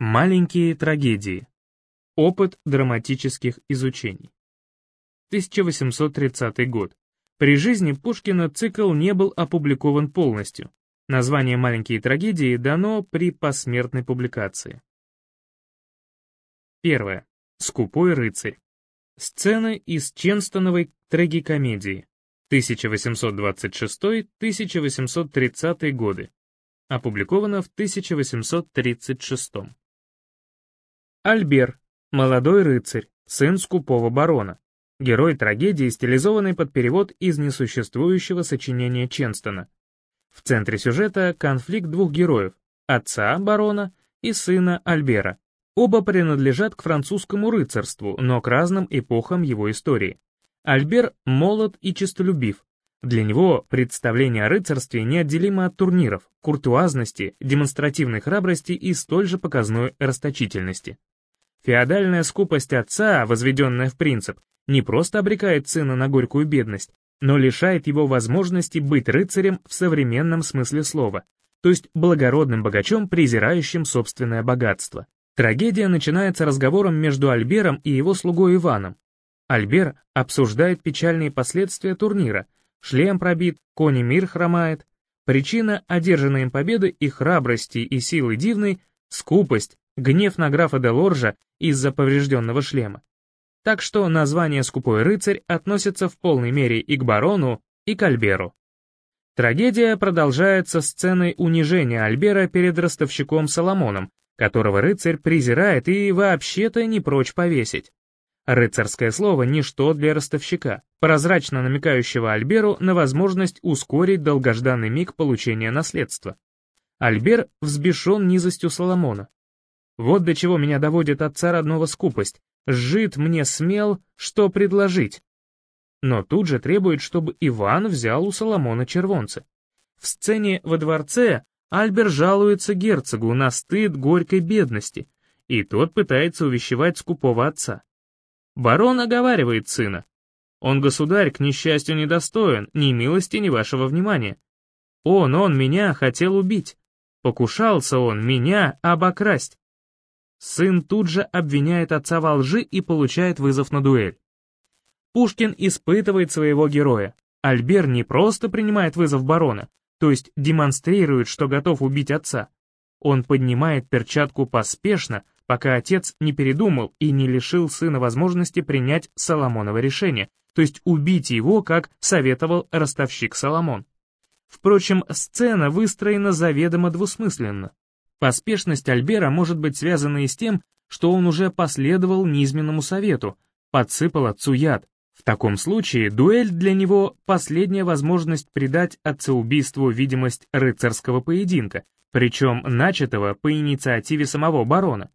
Маленькие трагедии. Опыт драматических изучений. 1830 год. При жизни Пушкина цикл не был опубликован полностью. Название «Маленькие трагедии» дано при посмертной публикации. Первое. Скупой рыцарь. Сцены из Ченстоновой трагикомедии. 1826-1830 годы. Опубликовано в 1836. Альбер, молодой рыцарь, сын скупого барона. Герой трагедии, стилизованный под перевод из несуществующего сочинения Ченстона. В центре сюжета конфликт двух героев, отца барона и сына Альбера. Оба принадлежат к французскому рыцарству, но к разным эпохам его истории. Альбер молод и честолюбив. Для него представление о рыцарстве неотделимо от турниров, куртуазности, демонстративной храбрости и столь же показной расточительности. Феодальная скупость отца, возведенная в принцип, не просто обрекает сына на горькую бедность, но лишает его возможности быть рыцарем в современном смысле слова, то есть благородным богачом, презирающим собственное богатство. Трагедия начинается разговором между Альбером и его слугой Иваном. Альбер обсуждает печальные последствия турнира, шлем пробит, кони мир хромает. Причина одержанной им победы и храбрости и силы дивной — скупость, гнев на графа де Лоржа из-за поврежденного шлема. Так что название «Скупой рыцарь» относится в полной мере и к барону, и к Альберу. Трагедия продолжается сценой унижения Альбера перед ростовщиком Соломоном, которого рыцарь презирает и вообще-то не прочь повесить. Рыцарское слово — ничто для ростовщика, прозрачно намекающего Альберу на возможность ускорить долгожданный миг получения наследства. Альбер взбешен низостью Соломона, вот до чего меня доводит отца родного скупость. Жид мне смел, что предложить. Но тут же требует, чтобы Иван взял у Соломона червонцы. В сцене во дворце Альбер жалуется герцогу на стыд горькой бедности, и тот пытается увещевать скупого отца. Барон оговаривает сына. Он, государь, к несчастью недостоин ни милости, ни вашего внимания. Он, он меня хотел убить. Покушался он меня обокрасть. Сын тут же обвиняет отца во лжи и получает вызов на дуэль. Пушкин испытывает своего героя. Альбер не просто принимает вызов барона, то есть демонстрирует, что готов убить отца. Он поднимает перчатку поспешно, пока отец не передумал и не лишил сына возможности принять Соломоново решение, то есть убить его, как советовал ростовщик Соломон. Впрочем, сцена выстроена заведомо двусмысленно. Поспешность Альбера может быть связана и с тем, что он уже последовал низменному совету, подсыпал отцу яд. В таком случае дуэль для него — последняя возможность придать отцеубийству видимость рыцарского поединка, причем начатого по инициативе самого барона.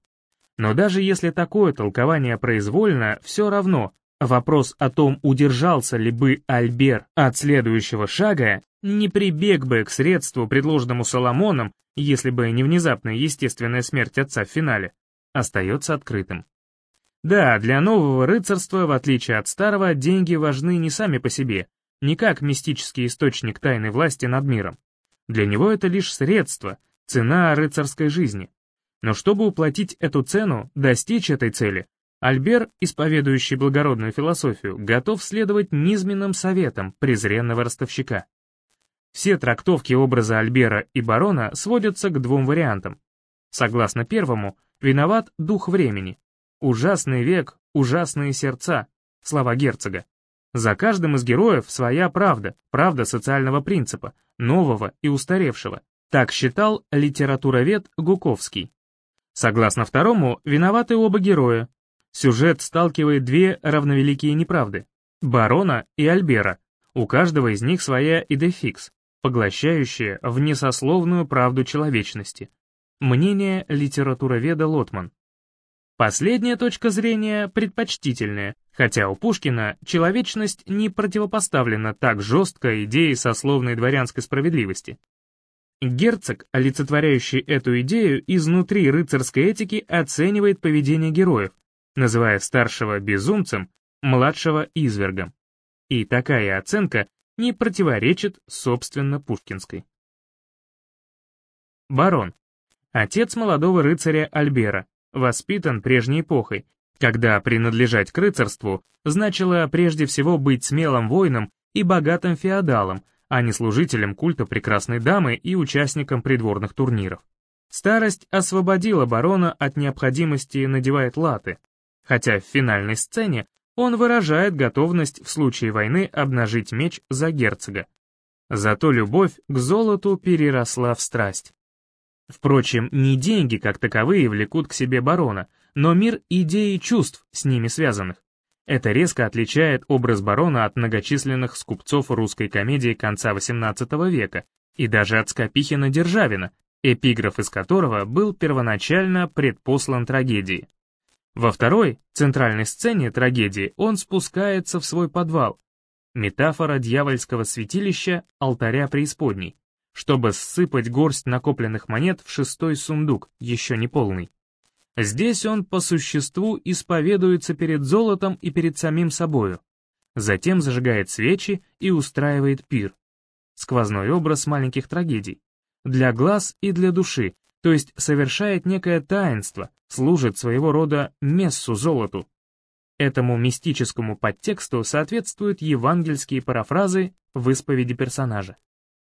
Но даже если такое толкование произвольно, все равно вопрос о том, удержался ли бы Альбер от следующего шага, не прибег бы к средству, предложенному Соломоном, если бы не внезапная естественная смерть отца в финале, остается открытым. Да, для нового рыцарства, в отличие от старого, деньги важны не сами по себе, не как мистический источник тайной власти над миром. Для него это лишь средство, цена рыцарской жизни. Но чтобы уплатить эту цену, достичь этой цели, Альбер, исповедующий благородную философию, готов следовать низменным советам презренного ростовщика. Все трактовки образа Альбера и барона сводятся к двум вариантам. Согласно первому, виноват дух времени. Ужасный век, ужасные сердца, слова герцога. За каждым из героев своя правда, правда социального принципа, нового и устаревшего. Так считал литературовед Гуковский. Согласно второму, виноваты оба героя. Сюжет сталкивает две равновеликие неправды — барона и Альбера. У каждого из них своя идефикс, поглощающее внесословную правду человечности. Мнение литературоведа Лотман. Последняя точка зрения предпочтительная, хотя у Пушкина человечность не противопоставлена так жестко идее сословной дворянской справедливости. Герцог, олицетворяющий эту идею, изнутри рыцарской этики оценивает поведение героев, называя старшего безумцем, младшего извергом. И такая оценка не противоречит, собственно, пушкинской. Барон. Отец молодого рыцаря Альбера, воспитан прежней эпохой, когда принадлежать к рыцарству значило прежде всего быть смелым воином и богатым феодалом, а не служителем культа прекрасной дамы и участником придворных турниров. Старость освободила барона от необходимости надевать латы, хотя в финальной сцене он выражает готовность в случае войны обнажить меч за герцога. Зато любовь к золоту переросла в страсть. Впрочем, не деньги как таковые влекут к себе барона, но мир идей и чувств с ними связанных. Это резко отличает образ барона от многочисленных скупцов русской комедии конца XVIII века и даже от Скопихина-Державина, эпиграф из которого был первоначально предпослан трагедии. Во второй, центральной сцене трагедии он спускается в свой подвал, метафора дьявольского святилища алтаря преисподней, чтобы ссыпать горсть накопленных монет в шестой сундук, еще не полный. Здесь он по существу исповедуется перед золотом и перед самим собою. Затем зажигает свечи и устраивает пир. Сквозной образ маленьких трагедий. Для глаз и для души, то есть совершает некое таинство, служит своего рода мессу золоту. Этому мистическому подтексту соответствуют евангельские парафразы в исповеди персонажа.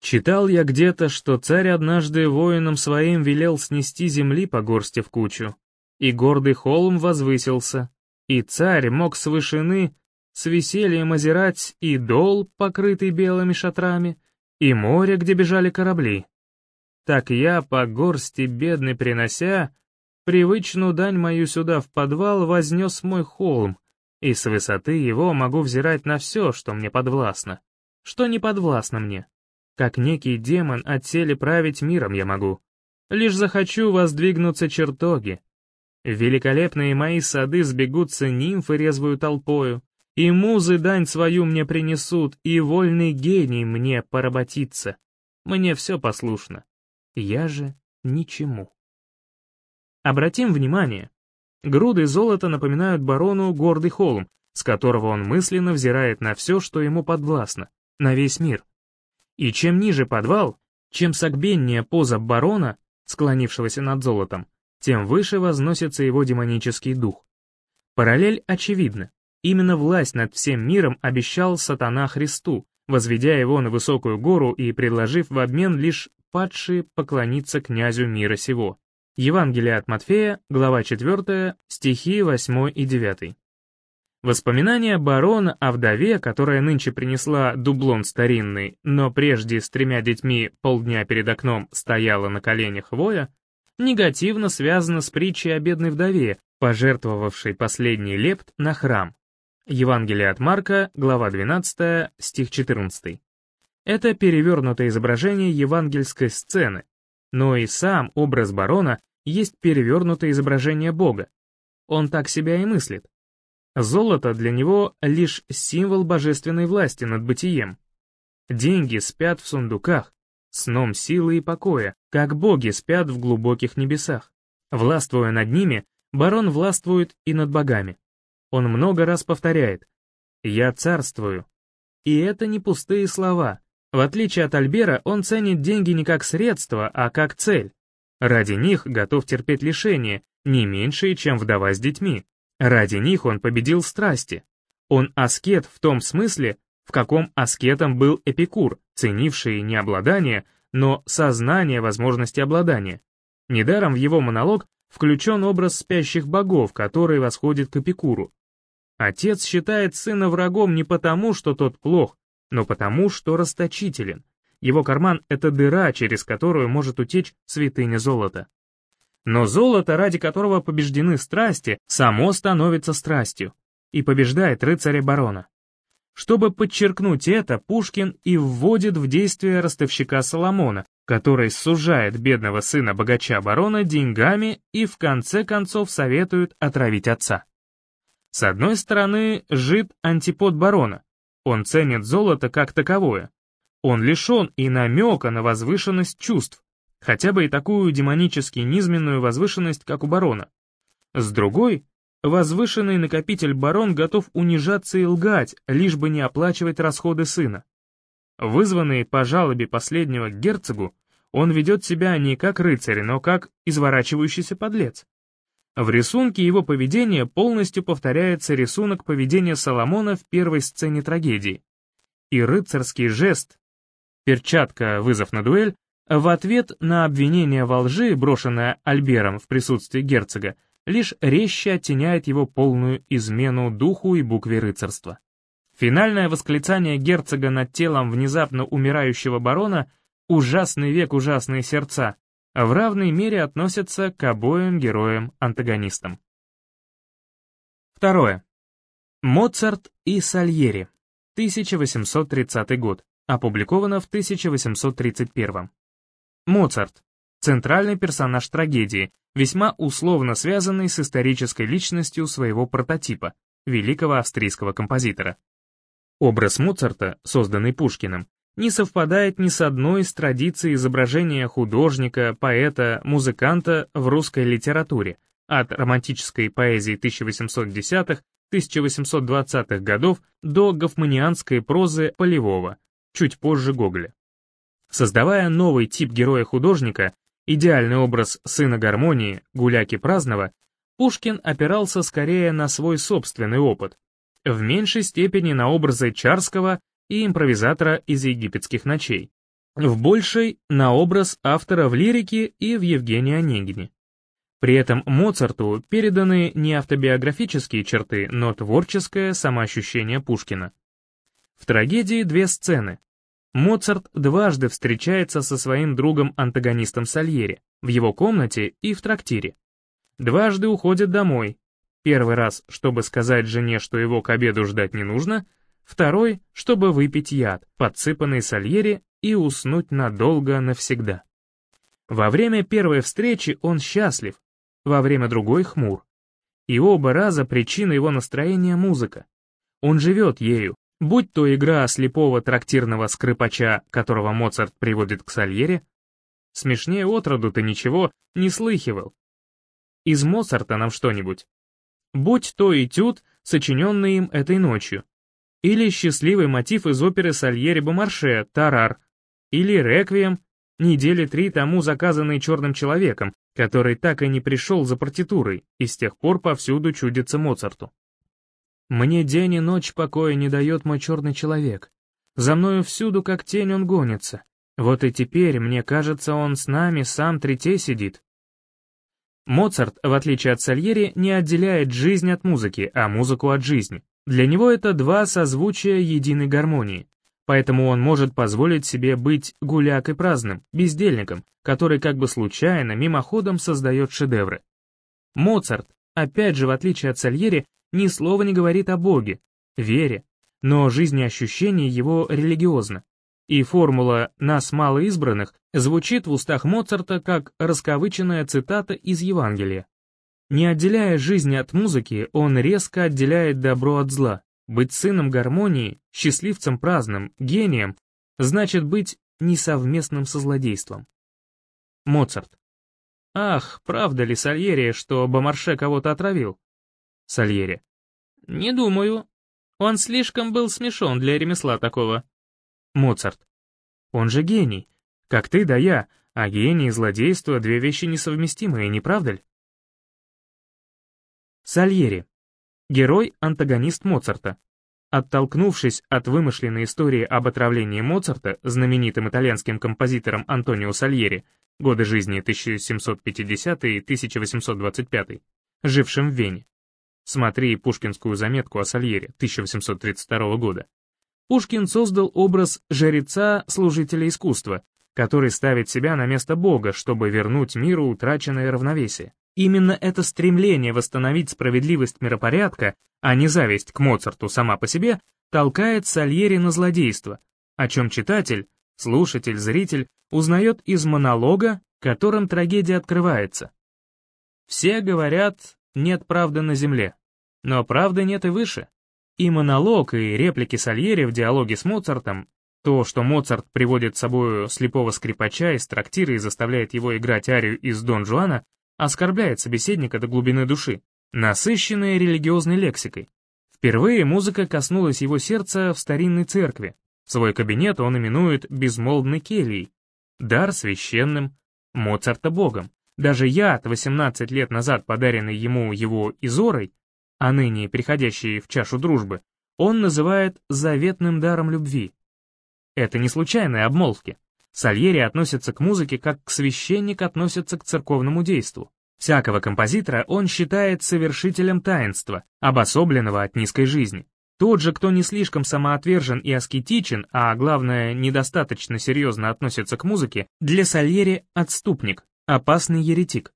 Читал я где-то, что царь однажды воинам своим велел снести земли по горсти в кучу, и гордый холм возвысился, и царь мог с вышины с весельем озирать и дол, покрытый белыми шатрами, и море, где бежали корабли. Так я, по горсти бедный принося, привычную дань мою сюда в подвал вознес мой холм, и с высоты его могу взирать на все, что мне подвластно, что не подвластно мне. Как некий демон отселе править миром я могу. Лишь захочу воздвигнуться чертоги, великолепные мои сады сбегутся нимфы резвую толпою, и музы дань свою мне принесут, и вольный гений мне поработится. Мне все послушно. Я же ничему. Обратим внимание, груды золота напоминают барону гордый холм, с которого он мысленно взирает на все, что ему подвластно, на весь мир. И чем ниже подвал, чем согбеннее поза барона, склонившегося над золотом, тем выше возносится его демонический дух. Параллель очевидна. Именно власть над всем миром обещал сатана Христу, возведя его на высокую гору и предложив в обмен лишь падшие поклониться князю мира сего. Евангелие от Матфея, глава 4, стихи 8 и 9. Воспоминания барона о вдове, которая нынче принесла дублон старинный, но прежде с тремя детьми полдня перед окном стояла на коленях воя, негативно связано с притчей о бедной вдове, пожертвовавшей последний лепт на храм. Евангелие от Марка, глава 12, стих 14. Это перевернутое изображение евангельской сцены, но и сам образ барона есть перевернутое изображение Бога. Он так себя и мыслит. Золото для него лишь символ божественной власти над бытием. Деньги спят в сундуках, сном силы и покоя, как боги спят в глубоких небесах. Властвуя над ними, барон властвует и над богами. Он много раз повторяет «Я царствую». И это не пустые слова. В отличие от Альбера, он ценит деньги не как средство, а как цель. Ради них готов терпеть лишения, не меньшие, чем вдова с детьми. Ради них он победил страсти. Он аскет в том смысле, в каком аскетом был Эпикур, ценивший не обладание, но сознание возможности обладания. Недаром в его монолог включен образ спящих богов, который восходит к Эпикуру. Отец считает сына врагом не потому, что тот плох, но потому, что расточителен. Его карман — это дыра, через которую может утечь святыня золота. Но золото, ради которого побеждены страсти, само становится страстью и побеждает рыцаря-барона. Чтобы подчеркнуть это, Пушкин и вводит в действие ростовщика Соломона, который сужает бедного сына богача-барона деньгами и в конце концов советует отравить отца. С одной стороны, жид антипод барона. Он ценит золото как таковое. Он лишен и намека на возвышенность чувств, хотя бы и такую демонически низменную возвышенность, как у барона. С другой, Возвышенный накопитель-барон готов унижаться и лгать, лишь бы не оплачивать расходы сына. Вызванный по жалобе последнего к герцогу, он ведет себя не как рыцарь, но как изворачивающийся подлец. В рисунке его поведения полностью повторяется рисунок поведения Соломона в первой сцене трагедии. И рыцарский жест, перчатка «вызов на дуэль», в ответ на обвинение во лжи, брошенное Альбером в присутствии герцога, лишь резче оттеняет его полную измену духу и букве рыцарства. Финальное восклицание герцога над телом внезапно умирающего барона «Ужасный век, ужасные сердца» в равной мере относятся к обоим героям-антагонистам. Второе. Моцарт и Сальери, 1830 год, опубликовано в 1831. Моцарт. Центральный персонаж трагедии, весьма условно связанный с исторической личностью своего прототипа, великого австрийского композитора. Образ Моцарта, созданный Пушкиным, не совпадает ни с одной из традиций изображения художника, поэта, музыканта в русской литературе, от романтической поэзии 1810-1820-х годов до гофманианской прозы Полевого, чуть позже Гоголя. Создавая новый тип героя-художника, идеальный образ сына гармонии, гуляки праздного, Пушкин опирался скорее на свой собственный опыт, в меньшей степени на образы Чарского и импровизатора из египетских ночей, в большей — на образ автора в лирике и в Евгении Онегине. При этом Моцарту переданы не автобиографические черты, но творческое самоощущение Пушкина. В трагедии две сцены. Моцарт дважды встречается со своим другом-антагонистом Сальери, в его комнате и в трактире. Дважды уходит домой. Первый раз, чтобы сказать жене, что его к обеду ждать не нужно, второй, чтобы выпить яд, подсыпанный Сальери, и уснуть надолго навсегда. Во время первой встречи он счастлив, во время другой хмур. И оба раза причина его настроения — музыка. Он живет ею, будь то игра слепого трактирного скрипача, которого Моцарт приводит к Сальери, смешнее отроду ты ничего не слыхивал. Из Моцарта нам что-нибудь. Будь то этюд, сочиненный им этой ночью, или счастливый мотив из оперы Сальери Бомарше «Тарар», или «Реквием», недели три тому заказанный черным человеком, который так и не пришел за партитурой и с тех пор повсюду чудится Моцарту. «Мне день и ночь покоя не дает мой черный человек. За мною всюду, как тень, он гонится. Вот и теперь, мне кажется, он с нами сам третей сидит». Моцарт, в отличие от Сальери, не отделяет жизнь от музыки, а музыку от жизни. Для него это два созвучия единой гармонии, поэтому он может позволить себе быть гулякой праздным, бездельником, который как бы случайно, мимоходом создает шедевры. Моцарт, опять же в отличие от Сальери, ни слова не говорит о Боге, вере, но жизнеощущение его религиозно. И формула «нас мало избранных» звучит в устах Моцарта как расковыченная цитата из Евангелия. Не отделяя жизнь от музыки, он резко отделяет добро от зла. Быть сыном гармонии, счастливцем праздным, гением, значит быть несовместным со злодейством. Моцарт. Ах, правда ли, Сальери, что Бомарше кого-то отравил? Сальери. Не думаю. Он слишком был смешон для ремесла такого. Моцарт. Он же гений. Как ты да я, а гений и злодейство — две вещи несовместимые, не правда ли? Сальери. Герой-антагонист Моцарта. Оттолкнувшись от вымышленной истории об отравлении Моцарта знаменитым итальянским композитором Антонио Сальери, годы жизни 1750 и 1825, жившим в Вене. Смотри пушкинскую заметку о Сальере 1832 года. Пушкин создал образ жреца-служителя искусства, который ставит себя на место Бога, чтобы вернуть миру утраченное равновесие. Именно это стремление восстановить справедливость миропорядка, а не зависть к Моцарту сама по себе, толкает Сальери на злодейство, о чем читатель, слушатель, зритель узнает из монолога, которым трагедия открывается. Все говорят «нет правды на земле», но правды нет и выше. И монолог, и реплики Сальери в диалоге с Моцартом, то, что Моцарт приводит с собой слепого скрипача из трактира и заставляет его играть арию из Дон Жуана, оскорбляет собеседника до глубины души, насыщенная религиозной лексикой. Впервые музыка коснулась его сердца в старинной церкви. Свой кабинет он именует «безмолвной кельей». дар священным, Моцарта богом. Даже яд, 18 лет назад подаренный ему его Изорой, а ныне приходящий в чашу дружбы, он называет заветным даром любви. Это не случайные обмолвки. Сальери относится к музыке, как священник относится к церковному действу. Всякого композитора он считает совершителем таинства, обособленного от низкой жизни. Тот же, кто не слишком самоотвержен и аскетичен, а главное, недостаточно серьезно относится к музыке, для Сальери отступник, опасный еретик.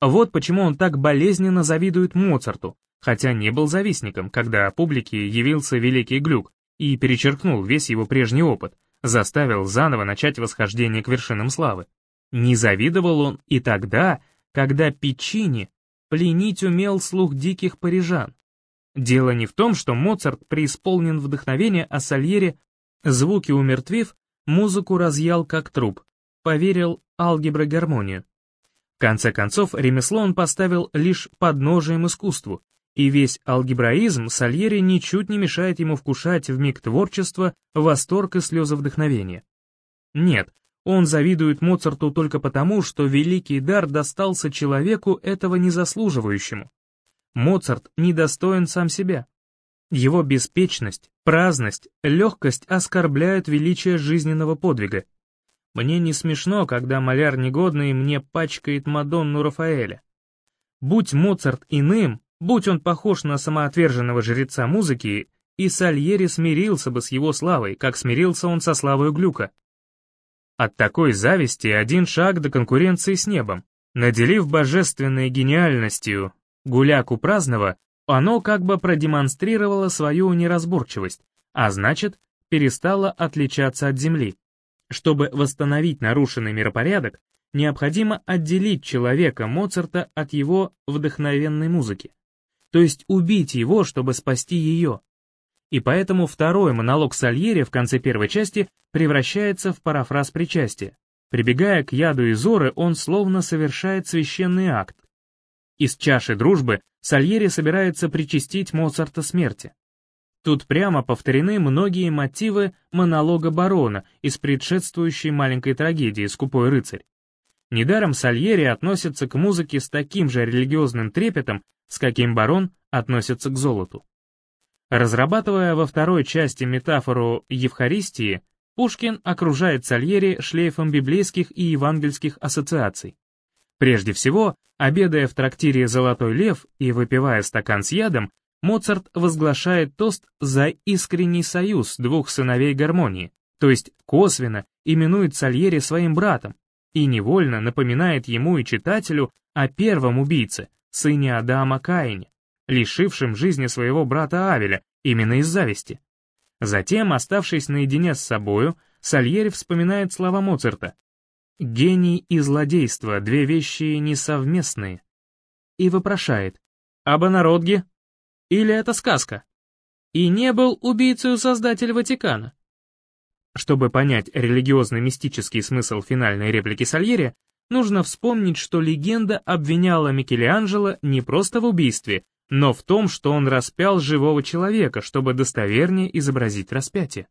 Вот почему он так болезненно завидует Моцарту, хотя не был завистником, когда публике явился великий глюк и перечеркнул весь его прежний опыт, заставил заново начать восхождение к вершинам славы. Не завидовал он и тогда, когда Пичини пленить умел слух диких парижан. Дело не в том, что Моцарт преисполнен вдохновения, а Сальери, звуки умертвив, музыку разъял как труп, поверил алгебре гармонию. В конце концов, ремесло он поставил лишь подножием искусству, и весь алгебраизм Сальери ничуть не мешает ему вкушать в миг творчества восторг и слезы вдохновения. Нет, он завидует Моцарту только потому, что великий дар достался человеку этого незаслуживающему. Моцарт недостоин сам себя. Его беспечность, праздность, легкость оскорбляют величие жизненного подвига. Мне не смешно, когда маляр негодный мне пачкает Мадонну Рафаэля. Будь Моцарт иным, будь он похож на самоотверженного жреца музыки, и Сальери смирился бы с его славой, как смирился он со славой Глюка. От такой зависти один шаг до конкуренции с небом. Наделив божественной гениальностью гуляку праздного, оно как бы продемонстрировало свою неразборчивость, а значит, перестало отличаться от Земли. Чтобы восстановить нарушенный миропорядок, необходимо отделить человека Моцарта от его вдохновенной музыки, то есть убить его, чтобы спасти ее. И поэтому второй монолог Сальери в конце первой части превращается в парафраз причастия. Прибегая к яду и зоры, он словно совершает священный акт, из чаши дружбы Сальери собирается причастить Моцарта смерти. Тут прямо повторены многие мотивы монолога барона из предшествующей маленькой трагедии «Скупой рыцарь». Недаром Сальери относится к музыке с таким же религиозным трепетом, с каким барон относится к золоту. Разрабатывая во второй части метафору Евхаристии, Пушкин окружает Сальери шлейфом библейских и евангельских ассоциаций. Прежде всего, обедая в трактире «Золотой лев» и выпивая стакан с ядом, Моцарт возглашает тост за искренний союз двух сыновей гармонии, то есть косвенно именует Сальери своим братом и невольно напоминает ему и читателю о первом убийце, сыне Адама Каине, лишившем жизни своего брата Авеля именно из зависти. Затем, оставшись наедине с собою, Сальери вспоминает слова Моцарта Гений и злодейство — две вещи несовместные. И вопрошает, «Аба народге? Или это сказка?» И не был убийцей создатель Ватикана. Чтобы понять религиозно-мистический смысл финальной реплики Сальери, нужно вспомнить, что легенда обвиняла Микеланджело не просто в убийстве, но в том, что он распял живого человека, чтобы достовернее изобразить распятие.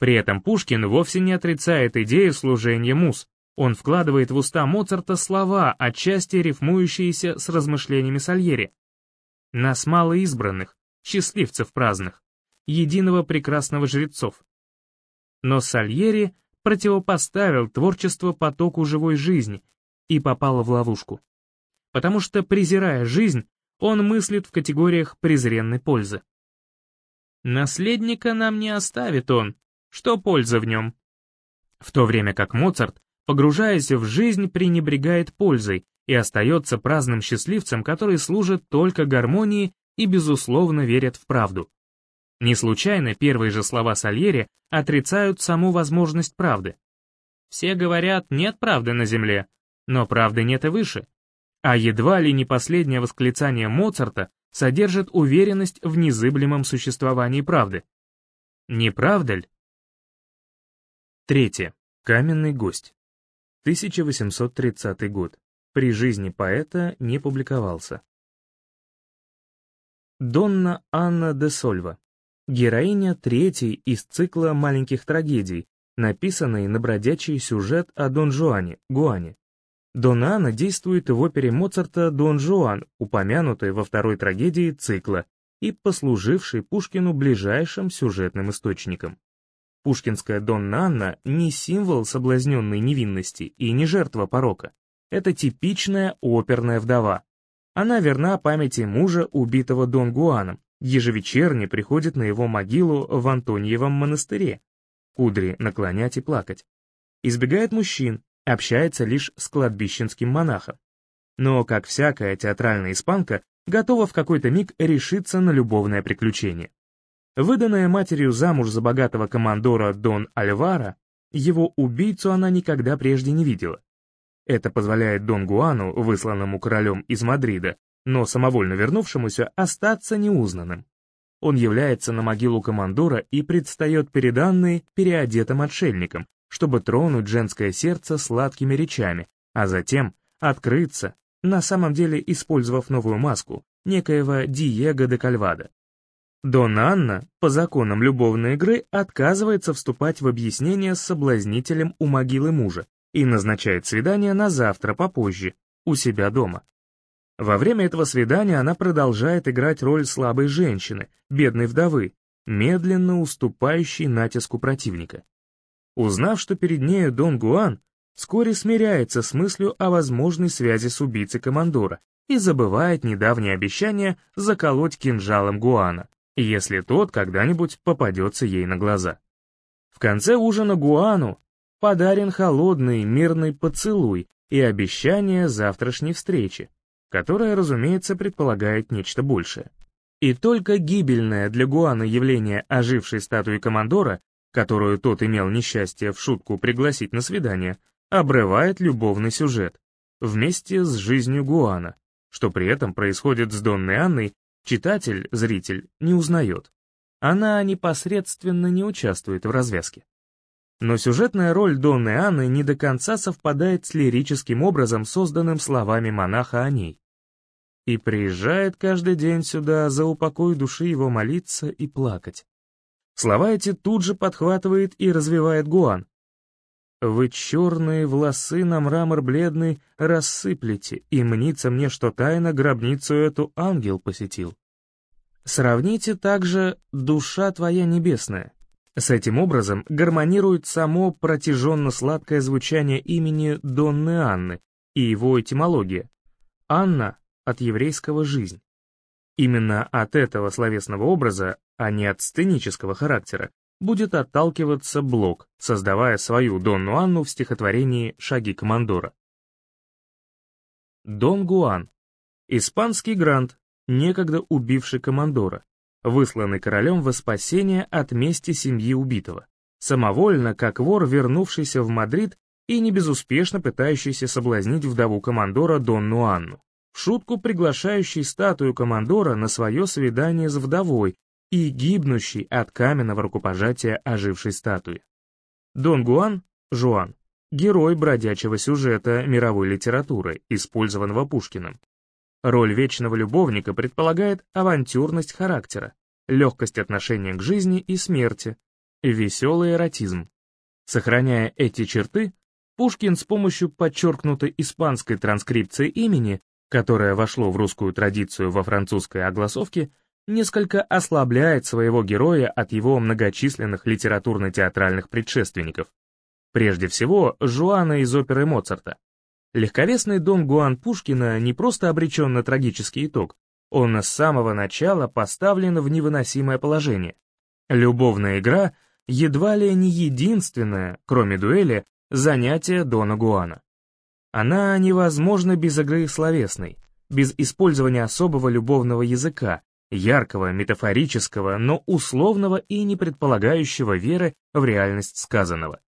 При этом Пушкин вовсе не отрицает идею служения муз. Он вкладывает в уста Моцарта слова, отчасти рифмующиеся с размышлениями Сальери. «Нас мало избранных, счастливцев праздных, единого прекрасного жрецов». Но Сальери противопоставил творчество потоку живой жизни и попал в ловушку. Потому что, презирая жизнь, он мыслит в категориях презренной пользы. «Наследника нам не оставит он, что польза в нем? В то время как Моцарт, погружаясь в жизнь, пренебрегает пользой и остается праздным счастливцем, который служит только гармонии и, безусловно, верит в правду. Не случайно первые же слова Сальери отрицают саму возможность правды. Все говорят, нет правды на земле, но правды нет и выше. А едва ли не последнее восклицание Моцарта содержит уверенность в незыблемом существовании правды. Не правда ли? Третье. Каменный гость. 1830 год. При жизни поэта не публиковался. Донна Анна де Сольва. Героиня третьей из цикла маленьких трагедий, написанный на бродячий сюжет о Дон Жуане, Гуане. Дон Анна действует в опере Моцарта «Дон Жуан», упомянутой во второй трагедии цикла и послужившей Пушкину ближайшим сюжетным источником. Пушкинская Донна Анна не символ соблазненной невинности и не жертва порока. Это типичная оперная вдова. Она верна памяти мужа, убитого Дон Гуаном, ежевечерне приходит на его могилу в Антониевом монастыре, кудри наклонять и плакать. Избегает мужчин, общается лишь с кладбищенским монахом. Но, как всякая театральная испанка, готова в какой-то миг решиться на любовное приключение. Выданная матерью замуж за богатого командора Дон Альвара, его убийцу она никогда прежде не видела. Это позволяет Дон Гуану, высланному королем из Мадрида, но самовольно вернувшемуся, остаться неузнанным. Он является на могилу командора и предстает перед Анной переодетым отшельником, чтобы тронуть женское сердце сладкими речами, а затем открыться, на самом деле использовав новую маску, некоего Диего де Кальвада. Дон Анна, по законам любовной игры, отказывается вступать в объяснение с соблазнителем у могилы мужа и назначает свидание на завтра попозже, у себя дома. Во время этого свидания она продолжает играть роль слабой женщины, бедной вдовы, медленно уступающей натиску противника. Узнав, что перед нею Дон Гуан, вскоре смиряется с мыслью о возможной связи с убийцей командора и забывает недавнее обещание заколоть кинжалом Гуана, если тот когда-нибудь попадется ей на глаза. В конце ужина Гуану подарен холодный мирный поцелуй и обещание завтрашней встречи, которое, разумеется, предполагает нечто большее. И только гибельное для Гуана явление ожившей статуи командора, которую тот имел несчастье в шутку пригласить на свидание, обрывает любовный сюжет, вместе с жизнью Гуана, что при этом происходит с Донной Анной, читатель, зритель, не узнает. Она непосредственно не участвует в развязке. Но сюжетная роль Донны Анны не до конца совпадает с лирическим образом, созданным словами монаха о ней. И приезжает каждый день сюда за упокой души его молиться и плакать. Слова эти тут же подхватывает и развивает Гуан. «Вы черные волосы на мрамор бледный рассыплете, и мнится мне, что тайно гробницу эту ангел посетил». Сравните также «душа твоя небесная», с этим образом гармонирует само протяженно-сладкое звучание имени Донны Анны и его этимология. Анна от еврейского «жизнь». Именно от этого словесного образа, а не от сценического характера, будет отталкиваться Блок, создавая свою Донну Анну в стихотворении «Шаги командора». Дон Гуан. Испанский грант, некогда убивший командора высланный королем во спасение от мести семьи убитого, самовольно, как вор, вернувшийся в Мадрид и не безуспешно пытающийся соблазнить вдову командора Донну Анну, в шутку приглашающий статую командора на свое свидание с вдовой и гибнущий от каменного рукопожатия ожившей статуи. Дон Гуан, Жуан, герой бродячего сюжета мировой литературы, использованного Пушкиным, Роль вечного любовника предполагает авантюрность характера, легкость отношения к жизни и смерти, веселый эротизм. Сохраняя эти черты, Пушкин с помощью подчеркнутой испанской транскрипции имени, которая вошло в русскую традицию во французской огласовке, несколько ослабляет своего героя от его многочисленных литературно-театральных предшественников. Прежде всего, Жуана из оперы Моцарта. Легковесный Дон Гуан Пушкина не просто обречен на трагический итог, он с самого начала поставлен в невыносимое положение. Любовная игра едва ли не единственное, кроме дуэли, занятие Дона Гуана. Она невозможна без игры словесной, без использования особого любовного языка, яркого, метафорического, но условного и не предполагающего веры в реальность сказанного.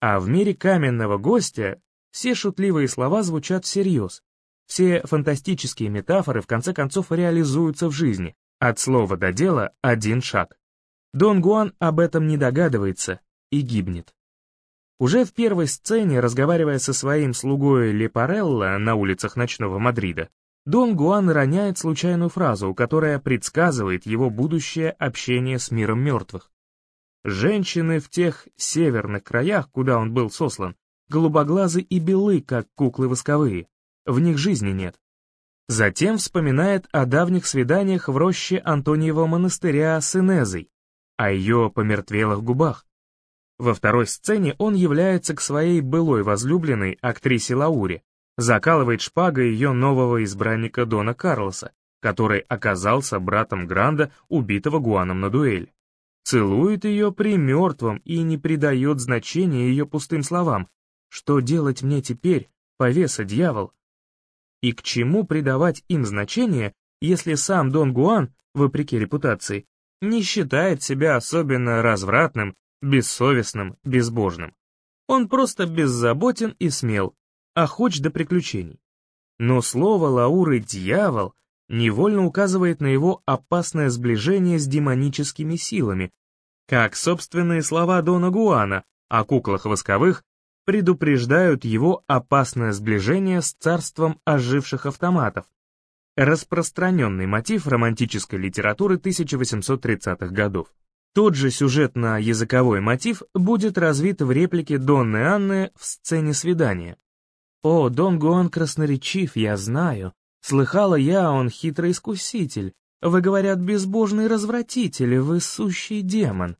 А в мире каменного гостя все шутливые слова звучат всерьез. Все фантастические метафоры в конце концов реализуются в жизни. От слова до дела один шаг. Дон Гуан об этом не догадывается и гибнет. Уже в первой сцене, разговаривая со своим слугой Лепарелло на улицах ночного Мадрида, Дон Гуан роняет случайную фразу, которая предсказывает его будущее общение с миром мертвых. Женщины в тех северных краях, куда он был сослан, голубоглазы и белы, как куклы восковые. В них жизни нет. Затем вспоминает о давних свиданиях в роще Антониева монастыря с Инезой, о ее помертвелых губах. Во второй сцене он является к своей былой возлюбленной, актрисе Лауре, закалывает шпагой ее нового избранника Дона Карлоса, который оказался братом Гранда, убитого Гуаном на дуэль. Целует ее при мертвом и не придает значения ее пустым словам. Что делать мне теперь, повеса дьявол? И к чему придавать им значение, если сам Дон Гуан, вопреки репутации, не считает себя особенно развратным бессовестным, безбожным. Он просто беззаботен и смел, охоч до приключений. Но слово Лауры «дьявол» невольно указывает на его опасное сближение с демоническими силами, как собственные слова Дона Гуана о куклах восковых предупреждают его опасное сближение с царством оживших автоматов, распространенный мотив романтической литературы 1830-х годов. Тот же сюжетно-языковой мотив будет развит в реплике Донны Анны в сцене свидания. «О, Дон Гуан красноречив, я знаю. Слыхала я, он хитрый искуситель. Вы, говорят, безбожный развратитель, вы сущий демон».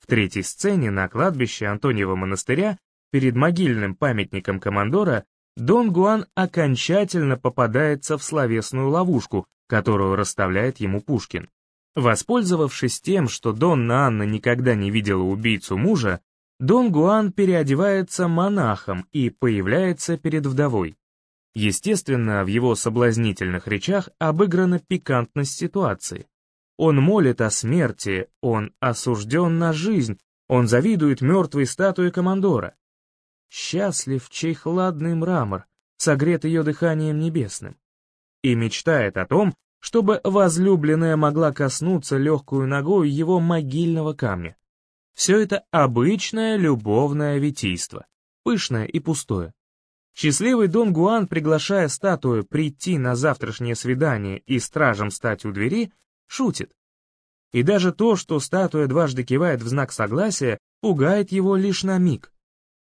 В третьей сцене на кладбище Антониева монастыря перед могильным памятником командора Дон Гуан окончательно попадается в словесную ловушку, которую расставляет ему Пушкин. Воспользовавшись тем, что Донна Анна никогда не видела убийцу мужа, Дон Гуан переодевается монахом и появляется перед вдовой. Естественно, в его соблазнительных речах обыграна пикантность ситуации. Он молит о смерти, он осужден на жизнь, он завидует мертвой статуе командора. Счастлив, чей хладный мрамор согрет ее дыханием небесным. И мечтает о том, чтобы возлюбленная могла коснуться легкую ногой его могильного камня. Все это обычное любовное витийство, пышное и пустое. Счастливый Дон Гуан, приглашая статую прийти на завтрашнее свидание и стражем стать у двери, шутит. И даже то, что статуя дважды кивает в знак согласия, пугает его лишь на миг.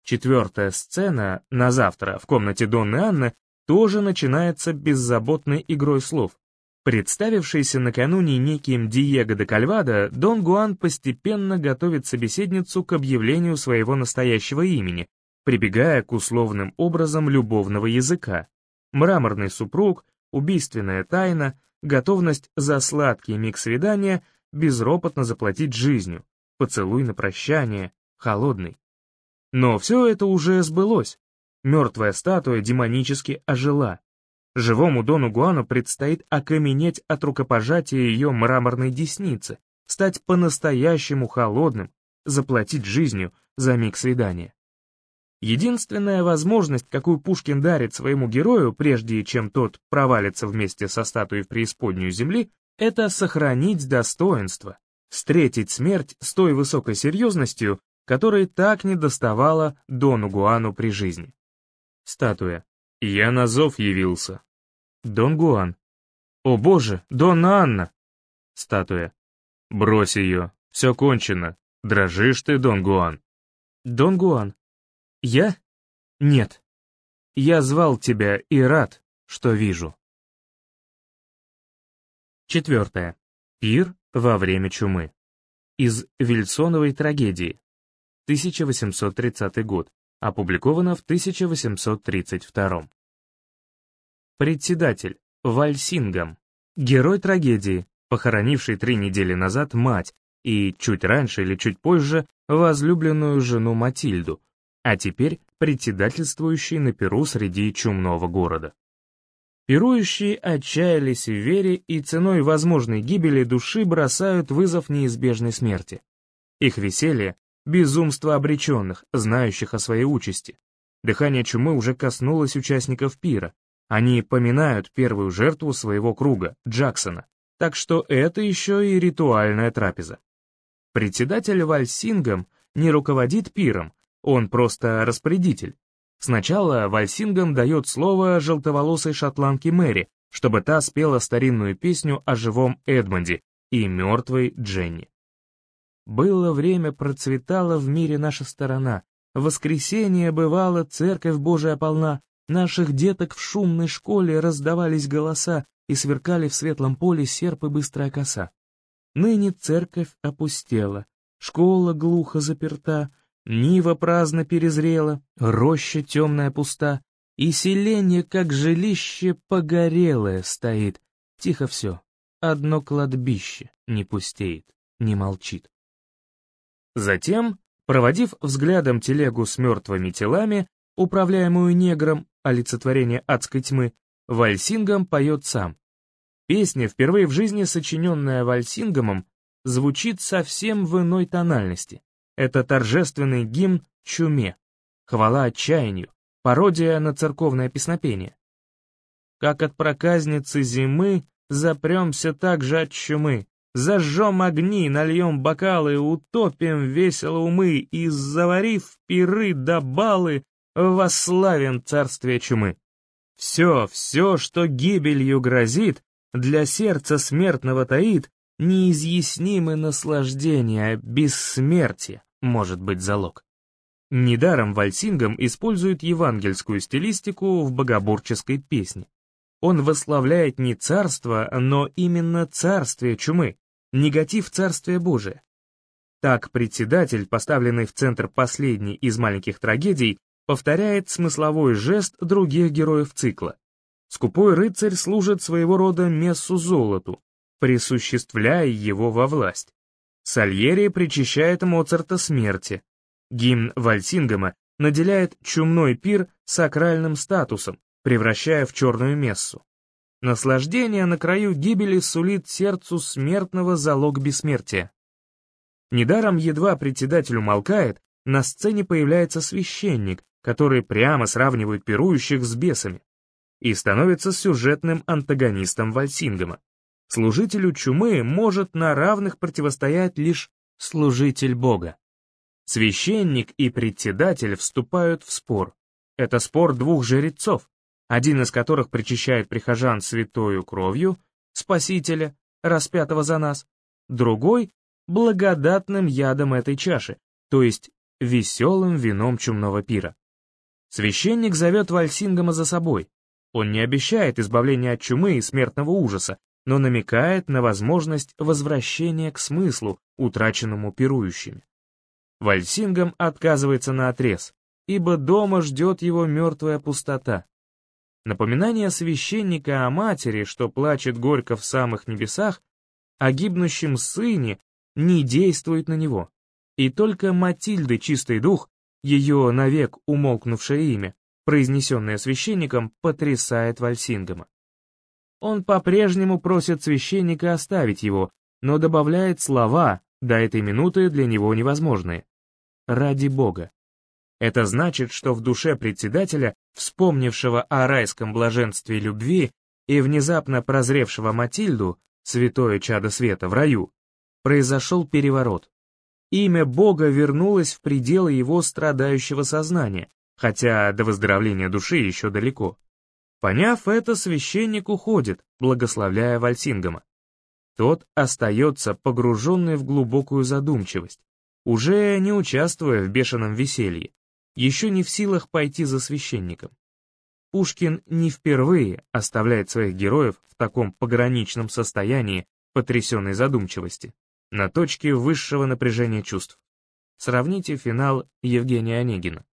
Четвертая сцена на завтра в комнате Донны Анны тоже начинается беззаботной игрой слов. Представившийся накануне неким Диего де Кальвадо, Дон Гуан постепенно готовит собеседницу к объявлению своего настоящего имени, прибегая к условным образам любовного языка. Мраморный супруг, убийственная тайна, готовность за сладкий миг свидания безропотно заплатить жизнью, поцелуй на прощание, холодный. Но все это уже сбылось. Мертвая статуя демонически ожила. Живому Дону Гуану предстоит окаменеть от рукопожатия ее мраморной десницы, стать по-настоящему холодным, заплатить жизнью за миг свидания. Единственная возможность, какую Пушкин дарит своему герою, прежде чем тот провалится вместе со статуей в преисподнюю земли, это сохранить достоинство, встретить смерть с той высокой серьезностью, которой так не доставала Дону Гуану при жизни. Статуя. «Я на зов явился». Дон Гуан. «О боже, Дон Анна!» Статуя. «Брось ее, все кончено. Дрожишь ты, Дон Гуан». Дон Гуан. «Я? Нет. Я звал тебя и рад, что вижу». Четвертое. Пир во время чумы. Из Вильсоновой трагедии. 1830 год. Опубликовано в 1832. Председатель. Вальсингам. Герой трагедии, похоронивший три недели назад мать и чуть раньше или чуть позже возлюбленную жену Матильду, а теперь председательствующий на Перу среди чумного города. Пирующие отчаялись в вере и ценой возможной гибели души бросают вызов неизбежной смерти. Их веселье — безумство обреченных, знающих о своей участи. Дыхание чумы уже коснулось участников пира, они поминают первую жертву своего круга, Джексона, так что это еще и ритуальная трапеза. Председатель Вальсингом не руководит пиром, он просто распорядитель. Сначала Вальсингом дает слово желтоволосой шотландке Мэри, чтобы та спела старинную песню о живом Эдмонде и мертвой Дженни. Было время, процветала в мире наша сторона. В воскресенье бывала церковь Божия полна, наших деток в шумной школе раздавались голоса и сверкали в светлом поле серп и быстрая коса. Ныне церковь опустела, школа глухо заперта, нива праздно перезрела, роща темная пуста, и селение, как жилище, погорелое стоит. Тихо все, одно кладбище не пустеет, не молчит. Затем, проводив взглядом телегу с мертвыми телами, управляемую негром, олицетворение адской тьмы, Вальсингом поет сам. Песня, впервые в жизни сочиненная Вальсингомом, звучит совсем в иной тональности. Это торжественный гимн чуме, хвала отчаянию, пародия на церковное песнопение. Как от проказницы зимы запремся так же от чумы, Зажжем огни, нальем бокалы, утопим весело умы и, заварив пиры да балы, восславим царствие чумы. Все, все, что гибелью грозит, для сердца смертного таит, неизъяснимое наслаждение, бессмертие может быть залог. Недаром Вальсингом использует евангельскую стилистику в богоборческой песне. Он восславляет не царство, но именно царствие чумы, негатив Царствия Божия. Так председатель, поставленный в центр последней из маленьких трагедий, повторяет смысловой жест других героев цикла. Скупой рыцарь служит своего рода мессу золоту, присуществляя его во власть. Сальери причащает Моцарта смерти. Гимн Вальсингема наделяет чумной пир сакральным статусом, превращая в черную мессу. Наслаждение на краю гибели сулит сердцу смертного залог бессмертия. Недаром едва председатель умолкает, на сцене появляется священник, который прямо сравнивает пирующих с бесами, и становится сюжетным антагонистом Вальсингема. Служителю чумы может на равных противостоять лишь служитель Бога. Священник и председатель вступают в спор. Это спор двух жрецов, один из которых причащает прихожан святою кровью, Спасителя, распятого за нас, другой — благодатным ядом этой чаши, то есть веселым вином чумного пира. Священник зовет Вальсингома за собой. Он не обещает избавления от чумы и смертного ужаса, но намекает на возможность возвращения к смыслу, утраченному пирующими. Вальсингом отказывается на отрез, ибо дома ждет его мертвая пустота. Напоминание священника о матери, что плачет горько в самых небесах, о гибнущем сыне, не действует на него. И только Матильды чистый дух, ее навек умолкнувшее имя, произнесенное священником, потрясает Вальсингома. Он по-прежнему просит священника оставить его, но добавляет слова, до этой минуты для него невозможные. «Ради Бога». Это значит, что в душе председателя, вспомнившего о райском блаженстве любви и внезапно прозревшего Матильду, святое чадо света, в раю, произошел переворот. Имя Бога вернулось в пределы его страдающего сознания, хотя до выздоровления души еще далеко. Поняв это, священник уходит, благословляя Вальсингома. Тот остается погруженный в глубокую задумчивость, уже не участвуя в бешеном веселье, еще не в силах пойти за священником. Пушкин не впервые оставляет своих героев в таком пограничном состоянии потрясенной задумчивости, на точке высшего напряжения чувств. Сравните финал Евгения Онегина.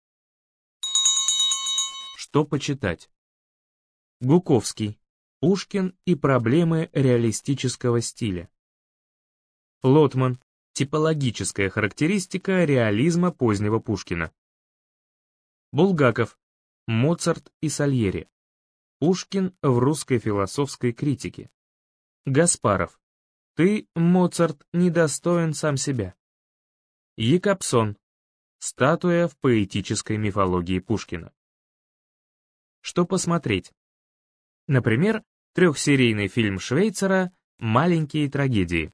Что почитать? Гуковский. Пушкин и проблемы реалистического стиля. Лотман. Типологическая характеристика реализма позднего Пушкина. Булгаков, Моцарт и Сальери. Пушкин в русской философской критике. Гаспаров. Ты, Моцарт, недостоин сам себя. Якобсон. Статуя в поэтической мифологии Пушкина. Что посмотреть? Например, трехсерийный фильм Швейцера «Маленькие трагедии».